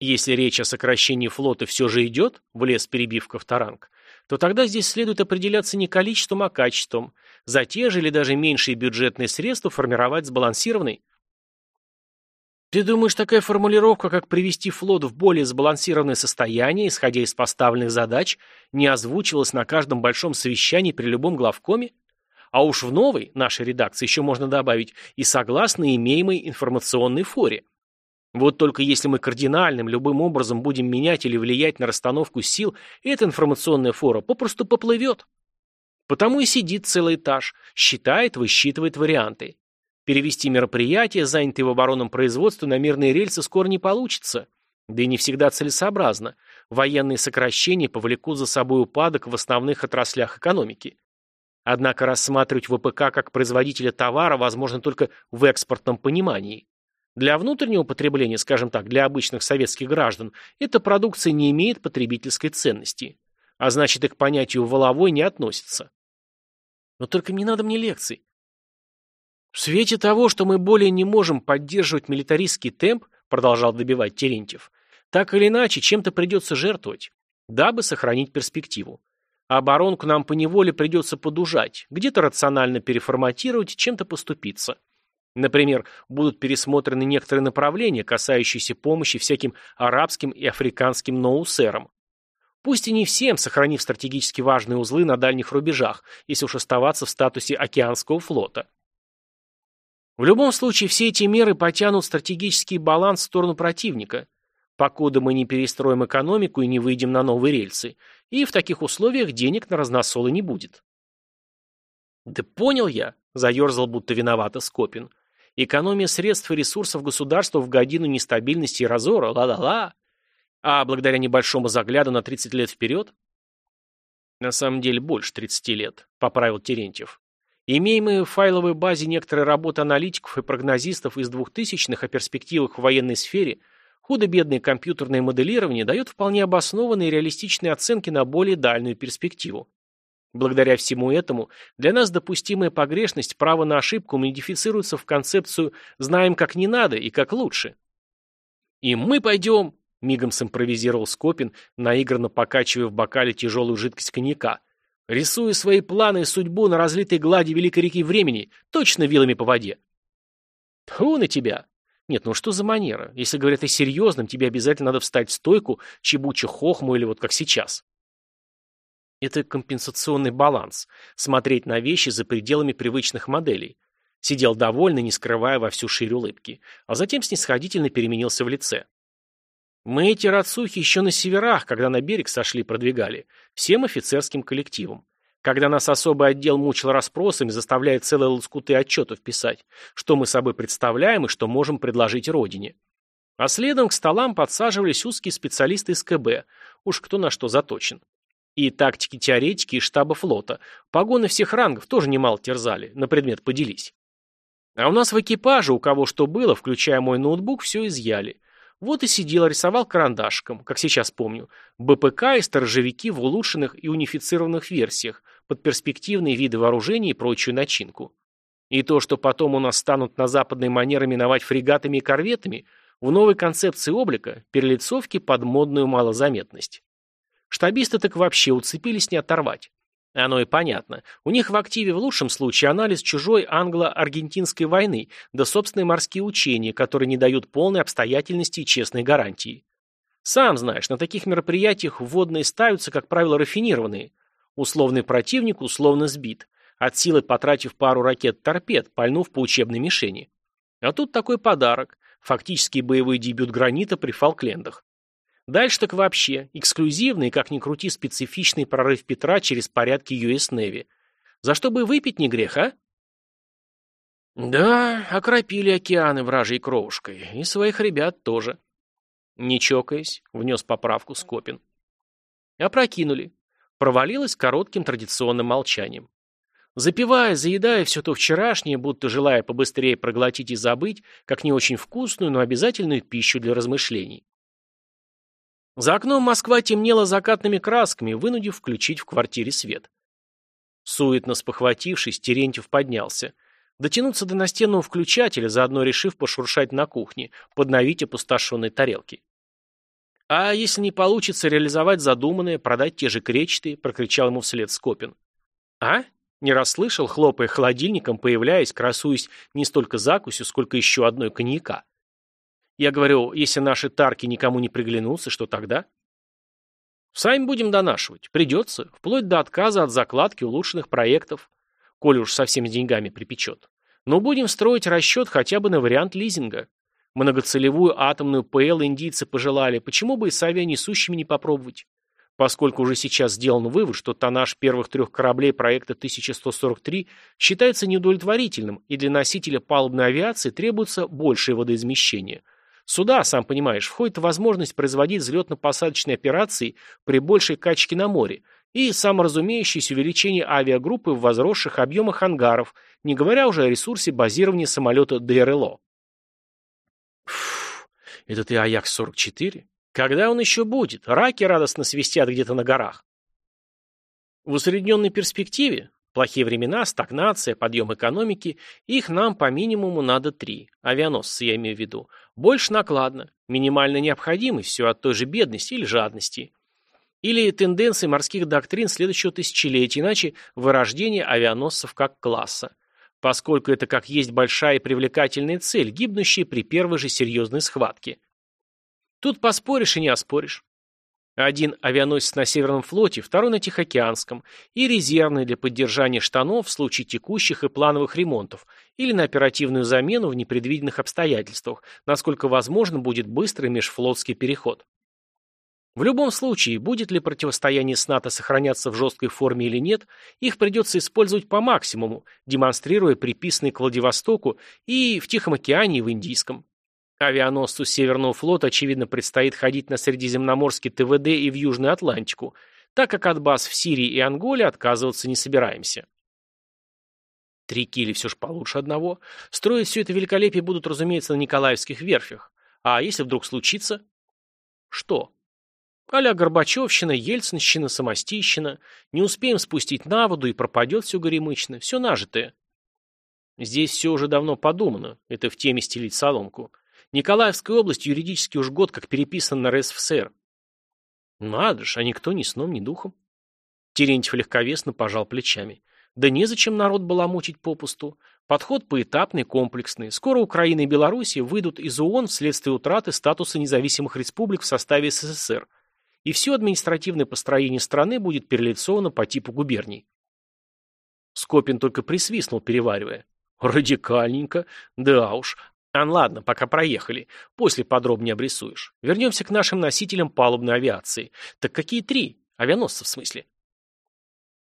если речь о сокращении флота все же идет, влез перебивка в таранг, то тогда здесь следует определяться не количеством, а качеством. За те же или даже меньшие бюджетные средства формировать сбалансированный ты думаешь, такая формулировка, как привести флот в более сбалансированное состояние, исходя из поставленных задач, не озвучивалась на каждом большом совещании при любом главкоме? А уж в новой, нашей редакции, еще можно добавить и согласно имеемой информационной форе. Вот только если мы кардинальным, любым образом будем менять или влиять на расстановку сил, эта информационная фора попросту поплывет. Потому и сидит целый этаж, считает, высчитывает варианты. Перевести мероприятия, занятые в оборонном производстве, на мирные рельсы скоро не получится. Да и не всегда целесообразно. Военные сокращения повлекут за собой упадок в основных отраслях экономики. Однако рассматривать ВПК как производителя товара возможно только в экспортном понимании. Для внутреннего потребления, скажем так, для обычных советских граждан, эта продукция не имеет потребительской ценности. А значит, и к понятию «воловой» не относится. Но только не надо мне лекций. В свете того, что мы более не можем поддерживать милитаристский темп, продолжал добивать Терентьев, так или иначе чем-то придется жертвовать, дабы сохранить перспективу. Оборонку нам поневоле придется подужать, где-то рационально переформатировать, чем-то поступиться. Например, будут пересмотрены некоторые направления, касающиеся помощи всяким арабским и африканским ноусерам. Пусть и не всем, сохранив стратегически важные узлы на дальних рубежах, если уж оставаться в статусе океанского флота. В любом случае, все эти меры потянут стратегический баланс в сторону противника, покуда мы не перестроим экономику и не выйдем на новые рельсы, и в таких условиях денег на разносолы не будет. «Да понял я», — заерзал будто виновато Скопин. «Экономия средств и ресурсов государства в годину нестабильности и разора, ла-ла-ла. А благодаря небольшому загляду на 30 лет вперед?» «На самом деле больше 30 лет», — поправил Терентьев. Имеемые в файловой базе некоторые работы аналитиков и прогнозистов из 2000-х о перспективах в военной сфере, худо-бедное компьютерное моделирование дает вполне обоснованные и реалистичные оценки на более дальнюю перспективу. Благодаря всему этому, для нас допустимая погрешность права на ошибку модифицируется в концепцию «знаем, как не надо и как лучше». «И мы пойдем», — мигом симпровизировал Скопин, наигранно покачивая в бокале тяжелую жидкость коньяка, Рисую свои планы и судьбу на разлитой глади великой реки времени, точно вилами по воде. Тьфу на тебя! Нет, ну что за манера? Если говорят о серьезном, тебе обязательно надо встать в стойку, чебуча хохму или вот как сейчас. Это компенсационный баланс. Смотреть на вещи за пределами привычных моделей. Сидел довольный, не скрывая во всю ширь улыбки. А затем снисходительно переменился в лице. Мы эти рацухи еще на северах, когда на берег сошли, продвигали. Всем офицерским коллективом. Когда нас особый отдел мучил расспросами, заставляя целые лоскуты отчетов писать, что мы собой представляем и что можем предложить Родине. А следом к столам подсаживались узкие специалисты из КБ, уж кто на что заточен. И тактики-теоретики из штаба флота. Погоны всех рангов тоже немало терзали, на предмет поделись. А у нас в экипаже, у кого что было, включая мой ноутбук, все изъяли. Вот и сидел, рисовал карандашиком, как сейчас помню, БПК и сторожевики в улучшенных и унифицированных версиях, под перспективные виды вооружений и прочую начинку. И то, что потом у нас станут на западной манеры миновать фрегатами и корветами, в новой концепции облика, перелицовки под модную малозаметность. Штабисты так вообще уцепились не оторвать. Оно и понятно. У них в активе в лучшем случае анализ чужой англо-аргентинской войны, да собственные морские учения, которые не дают полной обстоятельности и честной гарантии. Сам знаешь, на таких мероприятиях вводные ставятся, как правило, рафинированные. Условный противник условно сбит, от силы потратив пару ракет-торпед, пальнув по учебной мишени. А тут такой подарок. Фактический боевой дебют «Гранита» при Фолклендах. Дальше так вообще, эксклюзивный, как ни крути, специфичный прорыв Петра через порядки US Navy. За что бы выпить не грех, а? Да, окропили океаны вражьей кровушкой. И своих ребят тоже. Не чокаясь, внес поправку Скопин. Опрокинули. Провалилось коротким традиционным молчанием. Запивая, заедая все то вчерашнее, будто желая побыстрее проглотить и забыть, как не очень вкусную, но обязательную пищу для размышлений. За окном Москва темнела закатными красками, вынудив включить в квартире свет. Суетно спохватившись, Терентьев поднялся. Дотянуться до настенного включателя, заодно решив пошуршать на кухне, подновить опустошенные тарелки. «А если не получится реализовать задуманное, продать те же кречеты?» — прокричал ему вслед Скопин. «А?» — не расслышал, хлопая холодильником, появляясь, красуясь не столько закусью, сколько еще одной коньяка. Я говорю, если наши тарки никому не приглянутся, что тогда? Сами будем донашивать. Придется, вплоть до отказа от закладки улучшенных проектов, коли уж совсем с деньгами припечет. Но будем строить расчет хотя бы на вариант лизинга. Многоцелевую атомную ПЛ индийцы пожелали, почему бы и с авианесущими не попробовать? Поскольку уже сейчас сделан вывод, что тоннаж первых трех кораблей проекта 1143 считается неудовлетворительным, и для носителя палубной авиации требуется большее водоизмещение – Сюда, сам понимаешь, входит возможность производить взлетно-посадочные операции при большей качке на море и саморазумеющееся увеличение авиагруппы в возросших объемах ангаров, не говоря уже о ресурсе базирования самолета ДРЛО. Фух, это ты Аякс-44? Когда он еще будет? Раки радостно свистят где-то на горах. В усредненной перспективе Плохие времена, стагнация, подъем экономики, их нам по минимуму надо три. Авианосцы я имею в виду. Больше накладно. Минимально необходимость, все от той же бедности или жадности. Или тенденции морских доктрин следующего тысячелетия, иначе вырождение авианосцев как класса. Поскольку это как есть большая и привлекательная цель, гибнущая при первой же серьезной схватке. Тут поспоришь и не оспоришь. Один авианосец на Северном флоте, второй на Тихоокеанском, и резервный для поддержания штанов в случае текущих и плановых ремонтов или на оперативную замену в непредвиденных обстоятельствах, насколько возможно будет быстрый межфлотский переход. В любом случае, будет ли противостояние с НАТО сохраняться в жесткой форме или нет, их придется использовать по максимуму, демонстрируя приписанные к Владивостоку и в Тихом океане, и в Индийском. Авианосцу Северного флота, очевидно, предстоит ходить на Средиземноморский ТВД и в Южную Атлантику, так как от баз в Сирии и Анголе отказываться не собираемся. Три кили все же получше одного. Строить все это великолепие будут, разумеется, на Николаевских верфях. А если вдруг случится? Что? Аля Горбачевщина, Ельцинщина, Самостийщина. Не успеем спустить на воду, и пропадет все горемычно. Все нажитое. Здесь все уже давно подумано. Это в теме стелить соломку. Николаевская область юридически уж год как переписан на РСФСР. Надо ж, а никто ни сном, ни духом. Терентьев легковесно пожал плечами. Да незачем народ баламутить попусту. Подход поэтапный, комплексный. Скоро Украина и Белоруссия выйдут из ООН вследствие утраты статуса независимых республик в составе СССР. И все административное построение страны будет перелицовано по типу губерний. Скопин только присвистнул, переваривая. Радикальненько. Да уж, Ан, ладно, пока проехали. После подробнее обрисуешь. Вернемся к нашим носителям палубной авиации. Так какие три? Авианосцы в смысле?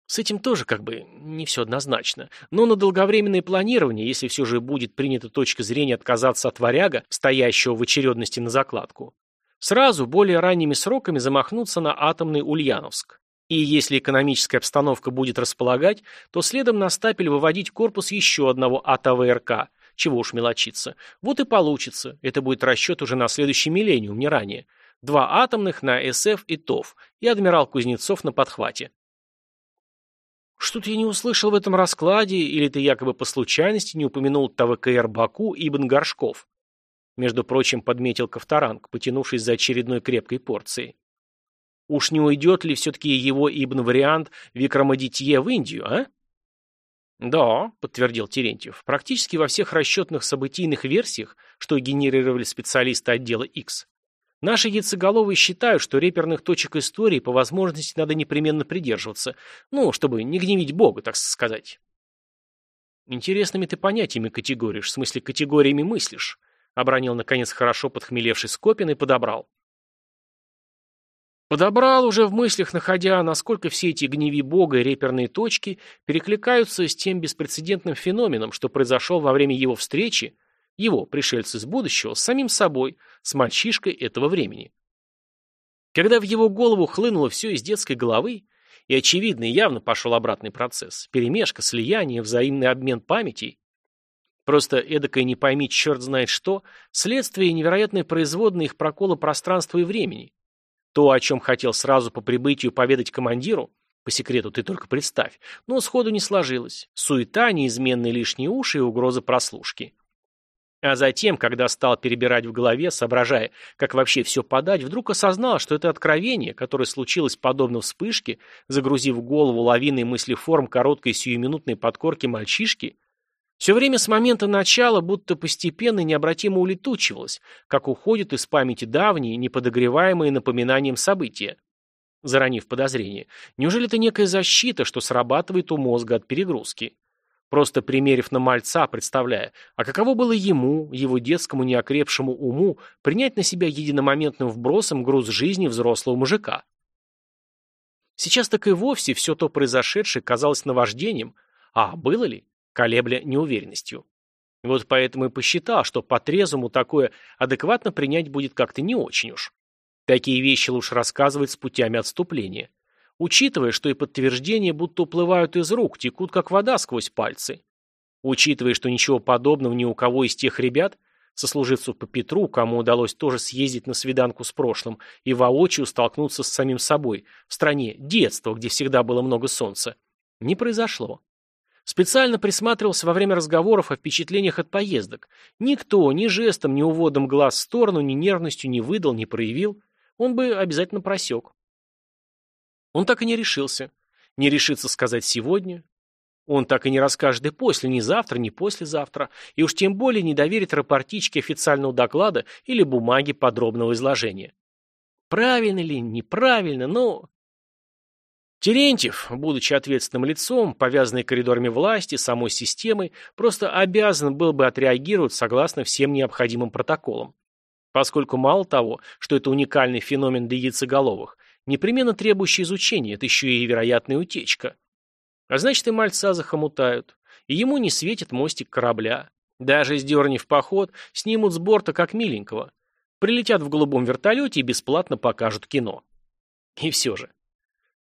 С этим тоже как бы не все однозначно. Но на долговременное планирование, если все же будет принята точка зрения отказаться от варяга, стоящего в очередности на закладку, сразу более ранними сроками замахнуться на атомный Ульяновск. И если экономическая обстановка будет располагать, то следом на стапель выводить корпус еще одного АТВРК, чего уж мелочиться. Вот и получится, это будет расчет уже на следующий миллениум, не ранее. Два атомных на СФ и ТОВ, и адмирал Кузнецов на подхвате. Что-то я не услышал в этом раскладе, или ты якобы по случайности не упомянул ТВКР Баку Ибн Горшков. Между прочим, подметил Ковторанг, потянувшись за очередной крепкой порцией. Уж не уйдет ли все-таки его Ибн-вариант Викрамадитье в Индию, а? Да, подтвердил Терентьев, практически во всех расчетных событийных версиях, что генерировали специалисты отдела X, Наши яйцеголовые считают, что реперных точек истории по возможности надо непременно придерживаться, ну, чтобы не гневить Бога, так сказать. Интересными ты понятиями категоришь, в смысле категориями мыслишь, обронил, наконец, хорошо подхмелевший Скопин и подобрал. Подобрал уже в мыслях, находя, насколько все эти гневи Бога и реперные точки перекликаются с тем беспрецедентным феноменом, что произошел во время его встречи его, пришельцы из будущего, с самим собой, с мальчишкой этого времени. Когда в его голову хлынуло все из детской головы, и очевидно и явно пошел обратный процесс, перемешка, слияние, взаимный обмен памятей, просто эдакое не пойми черт знает что, следствие и невероятное производное их прокола пространства и времени. То, о чем хотел сразу по прибытию поведать командиру, по секрету ты только представь, но сходу не сложилось. Суета, неизменные лишние уши и угроза прослушки. А затем, когда стал перебирать в голове, соображая, как вообще все подать, вдруг осознал, что это откровение, которое случилось подобно вспышке, загрузив голову лавиной мыслеформ короткой сиюминутной подкорки мальчишки, все время с момента начала будто постепенно и необратимо улетучивалось, как уходит из памяти давние, неподогреваемые напоминанием события. Заронив подозрение, неужели это некая защита, что срабатывает у мозга от перегрузки? Просто примерив на мальца, представляя, а каково было ему, его детскому неокрепшему уму, принять на себя единомоментным вбросом груз жизни взрослого мужика. Сейчас так и вовсе все то произошедшее казалось наваждением, а было ли, колебля неуверенностью. Вот поэтому и посчитал, что по-трезвому такое адекватно принять будет как-то не очень уж. Такие вещи лучше рассказывать с путями отступления учитывая, что и подтверждения будто уплывают из рук, текут как вода сквозь пальцы. Учитывая, что ничего подобного ни у кого из тех ребят, сослуживцев по Петру, кому удалось тоже съездить на свиданку с прошлым и воочию столкнуться с самим собой, в стране детства, где всегда было много солнца, не произошло. Специально присматривался во время разговоров о впечатлениях от поездок. Никто ни жестом, ни уводом глаз в сторону, ни нервностью не выдал, не проявил. Он бы обязательно просек. Он так и не решился. Не решится сказать сегодня. Он так и не расскажет и после, ни завтра, ни послезавтра. И уж тем более не доверит рапортичке официального доклада или бумаги подробного изложения. Правильно ли, неправильно, но... Терентьев, будучи ответственным лицом, повязанный коридорами власти, самой системой, просто обязан был бы отреагировать согласно всем необходимым протоколам. Поскольку мало того, что это уникальный феномен для яйцеголовых, непременно требующий изучения, это еще и вероятная утечка. А значит, и мальца захомутают, и ему не светит мостик корабля. Даже сдернив поход, снимут с борта как миленького. Прилетят в голубом вертолете и бесплатно покажут кино. И все же.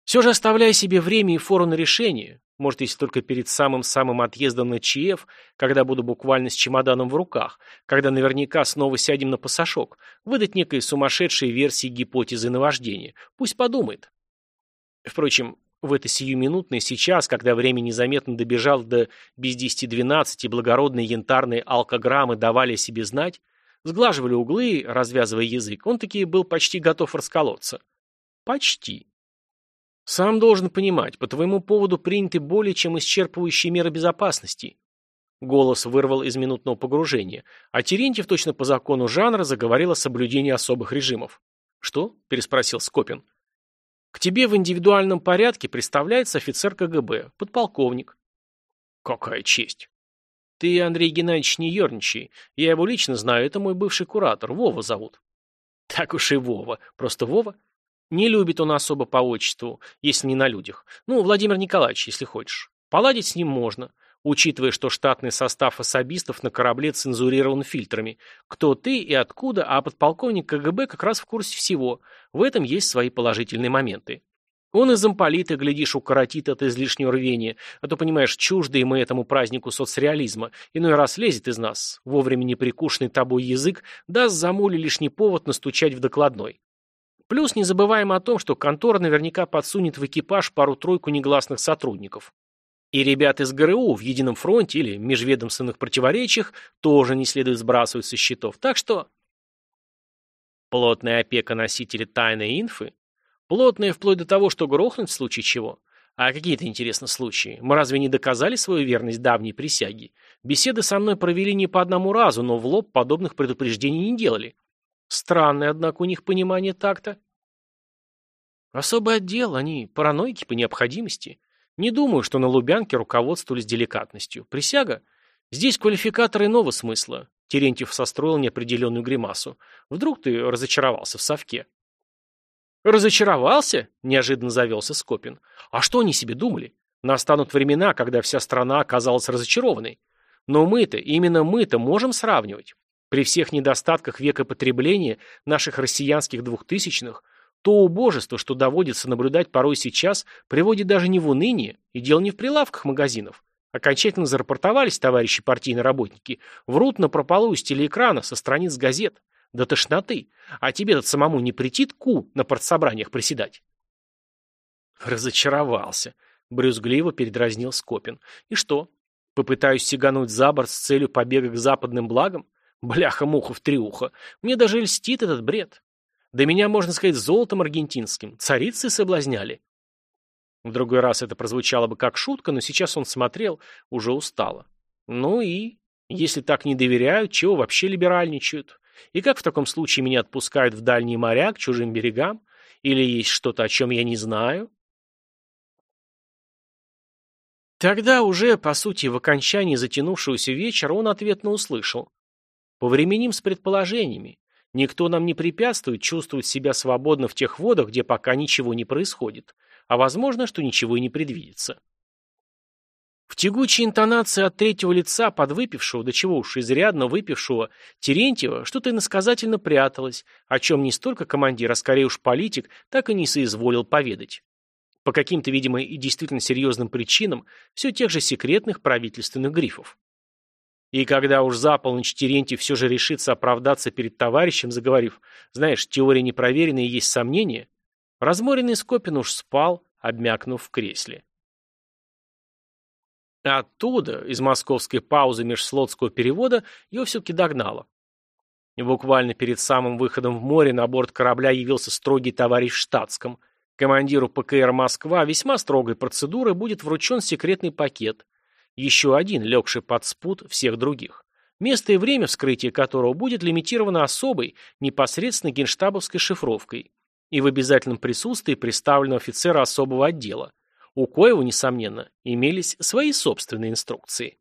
Все же оставляя себе время и фору на решение, может, если только перед самым-самым отъездом на ЧФ, когда буду буквально с чемоданом в руках, когда наверняка снова сядем на пасашок, выдать некой сумасшедшей версии гипотезы наваждения. Пусть подумает. Впрочем, в это сиюминутное сейчас, когда время незаметно добежал до без десяти двенадцати, благородные янтарные алкограммы давали о себе знать, сглаживали углы, развязывая язык, он таки был почти готов расколоться. Почти. Сам должен понимать, по твоему поводу приняты более чем исчерпывающие меры безопасности. Голос вырвал из минутного погружения, а Терентьев точно по закону жанра заговорил о соблюдении особых режимов. «Что?» – переспросил Скопин. «К тебе в индивидуальном порядке представляется офицер КГБ, подполковник». «Какая честь!» «Ты, Андрей Геннадьевич, не ерничай. Я его лично знаю, это мой бывший куратор, Вова зовут». «Так уж и Вова. Просто Вова?» Не любит он особо по отчеству, если не на людях. Ну, Владимир Николаевич, если хочешь. Поладить с ним можно, учитывая, что штатный состав особистов на корабле цензурирован фильтрами. Кто ты и откуда, а подполковник КГБ как раз в курсе всего. В этом есть свои положительные моменты. Он и замполита, глядишь, укоротит от излишнего рвения, а то, понимаешь, чуждые мы этому празднику соцреализма, иной раз лезет из нас, вовремя не прикушенный тобой язык, даст замуле лишний повод настучать в докладной. Плюс не забываем о том, что контора наверняка подсунет в экипаж пару-тройку негласных сотрудников. И ребят из ГРУ в едином фронте или межведомственных противоречиях тоже не следует сбрасывать со счетов, так что... Плотная опека носителя тайной инфы Плотные вплоть до того, что грохнуть в случае чего. А какие-то, интересно, случаи? Мы разве не доказали свою верность давней присяге? Беседы со мной провели не по одному разу, но в лоб подобных предупреждений не делали. Странное, однако, у них понимание так-то. Особый отдел, они параноики по необходимости. Не думаю, что на Лубянке руководствовались деликатностью. Присяга? Здесь квалификатор иного смысла. Терентьев состроил неопределенную гримасу. Вдруг ты разочаровался в совке? «Разочаровался?» – неожиданно завелся Скопин. «А что они себе думали? Настанут времена, когда вся страна оказалась разочарованной. Но мы-то, именно мы-то можем сравнивать. При всех недостатках века потребления наших россиянских двухтысячных, то убожество, что доводится наблюдать порой сейчас, приводит даже не в уныние, и дело не в прилавках магазинов. Окончательно зарапортовались товарищи партийные работники, врут на прополу из телеэкрана со страниц газет. До тошноты. А тебе-то самому не претит ку на партсобраниях приседать? Разочаровался. Брюзгливо передразнил Скопин. И что? Попытаюсь сигануть за борт с целью побега к западным благам? Бляха-муха в триуха. Мне даже льстит этот бред. Да меня, можно сказать, золотом аргентинским. Царицы соблазняли. В другой раз это прозвучало бы как шутка, но сейчас он смотрел уже устало. Ну и, если так не доверяют, чего вообще либеральничают? И как в таком случае меня отпускают в дальние моря, к чужим берегам? Или есть что-то, о чем я не знаю? Тогда уже, по сути, в окончании затянувшегося вечера он ответно услышал. Повременим с предположениями. Никто нам не препятствует чувствовать себя свободно в тех водах, где пока ничего не происходит. А возможно, что ничего и не предвидится. В тягучей интонации от третьего лица подвыпившего, до чего уж изрядно выпившего, Терентьева что-то иносказательно пряталось, о чем не столько командир, а скорее уж политик, так и не соизволил поведать. По каким-то, видимо, и действительно серьезным причинам, все тех же секретных правительственных грифов. И когда уж за полночь Терентьев все же решится оправдаться перед товарищем, заговорив, знаешь, теория непроверенная и есть сомнения, разморенный Скопин уж спал, обмякнув в кресле. Оттуда, из московской паузы межслотского перевода, его все-таки догнало. Буквально перед самым выходом в море на борт корабля явился строгий товарищ в штатском. Командиру ПКР «Москва» весьма строгой процедурой будет вручен секретный пакет. Еще один, легший под спут всех других. Место и время вскрытия которого будет лимитировано особой, непосредственно генштабовской шифровкой и в обязательном присутствии представленного офицера особого отдела. У Коева, несомненно, имелись свои собственные инструкции.